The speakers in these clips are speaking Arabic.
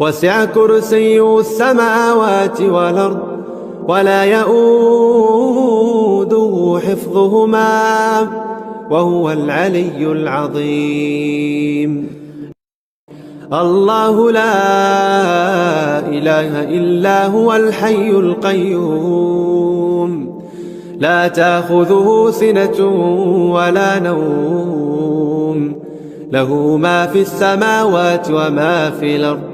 وسع كرسيه السماوات والأرض ولا يؤوده حفظهما وهو العلي العظيم. الله لا إله إلا هو الحي القيوم. لا تأخذه سنة ولا نوم. له ما في السماوات وما في الأرض.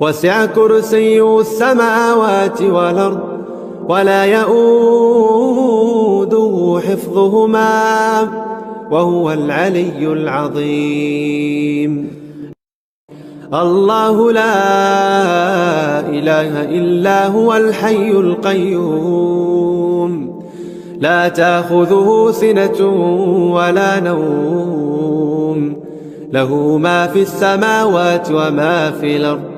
وسع كرسيه السماوات والأرض ولا يؤوده حفظهما وهو العلي العظيم. الله لا إله إلا هو الحي القيوم. لا تأخذه سنة ولا نوم. له ما في السماوات وما في الأرض.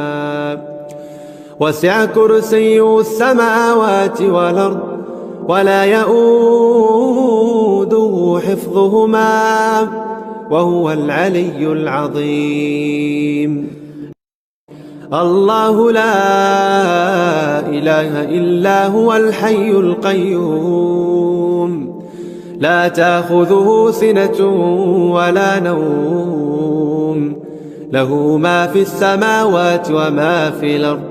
وسع كرسيه السماوات والأرض ولا يؤوده حفظهما وهو العلي العظيم. الله لا إله إلا هو الحي القيوم. لا تأخذه سنة ولا نوم. له ما في السماوات وما في الأرض.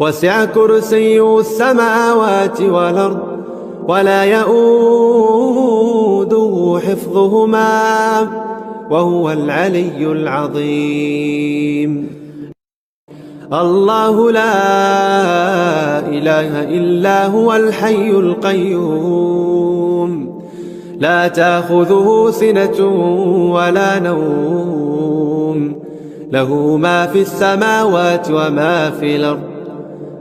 وسع كرسيه السماوات والأرض ولا يؤوده حفظهما وهو العلي العظيم. الله لا إله إلا هو الحي القيوم. لا تأخذه سنة ولا نوم. له ما في السماوات وما في الأرض.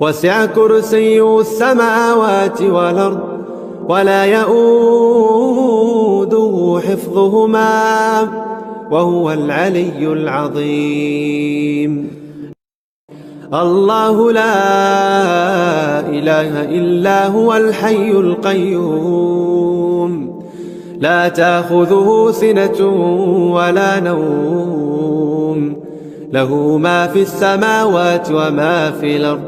وسع كرسيه السماوات والأرض ولا يؤوده حفظهما وهو العلي العظيم. الله لا إله إلا هو الحي القيوم. لا تأخذه سنة ولا نوم. له ما في السماوات وما في الأرض.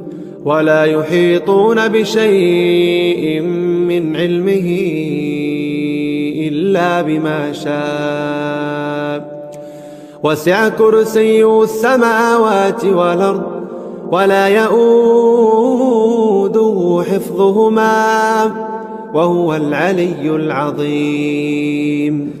ولا يحيطون بشيء من علمه إلا بما شاء. وسع كرسيه السماوات والأرض ولا يؤوده حفظهما وهو العلي العظيم.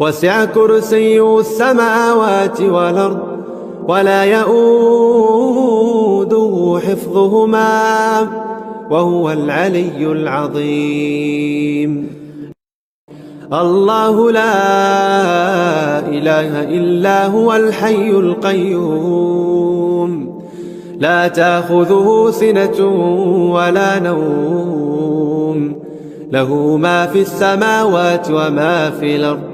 وسع كرسيه السماوات والأرض ولا يؤوده حفظهما وهو العلي العظيم. الله لا إله إلا هو الحي القيوم. لا تأخذه سنة ولا نوم. له ما في السماوات وما في الأرض.